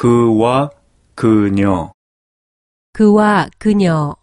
그와 그녀. 그와 그녀.